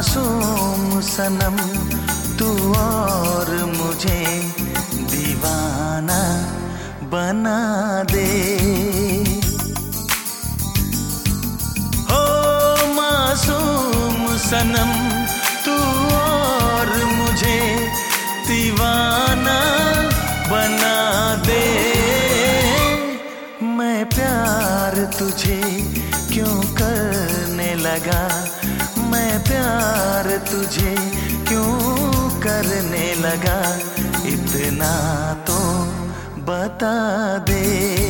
मासूम सनम, तू और मुझे दीवाना बना दे। हो मासूम सनम, तू और मुझे दीवाना बना दे। मैं प्यार तुझे क्यों करने लगा? तुझे क्यों करने लगा? इतना तो बता दे।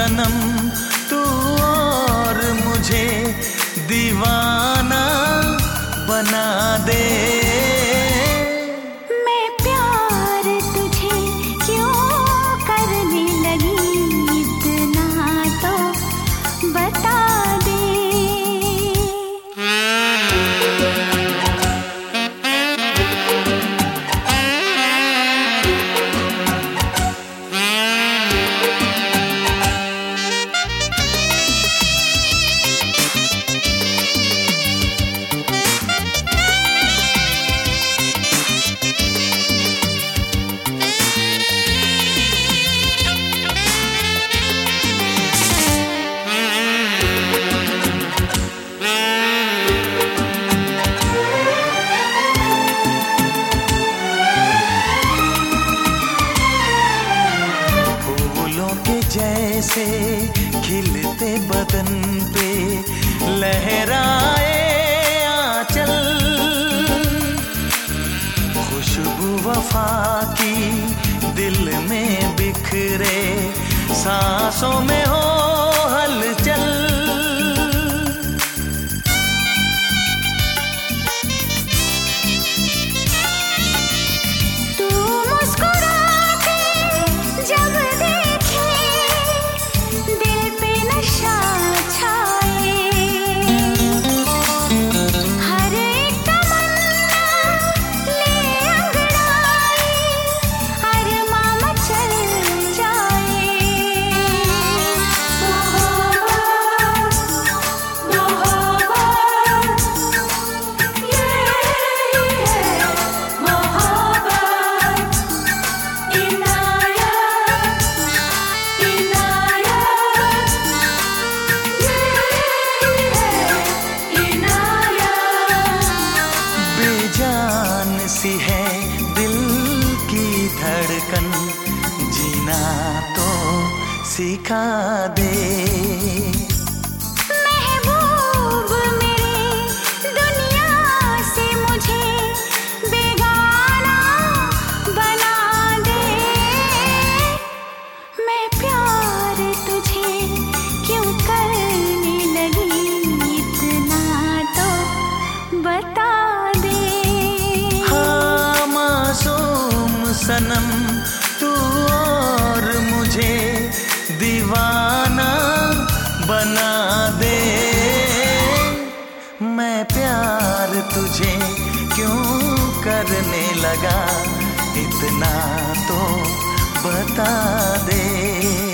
सनम तू और मुझे दीवाना बना दे। लहराए आंचल। खुशबू वफा की दिल में बिखरे सांसों में हो हलचल। सिखा दे। मैं प्यार तुझे क्यों करने लगी इतना तो बता दे। मासोम सनम। तुझे क्यों करने लगा? इतना तो बता दे।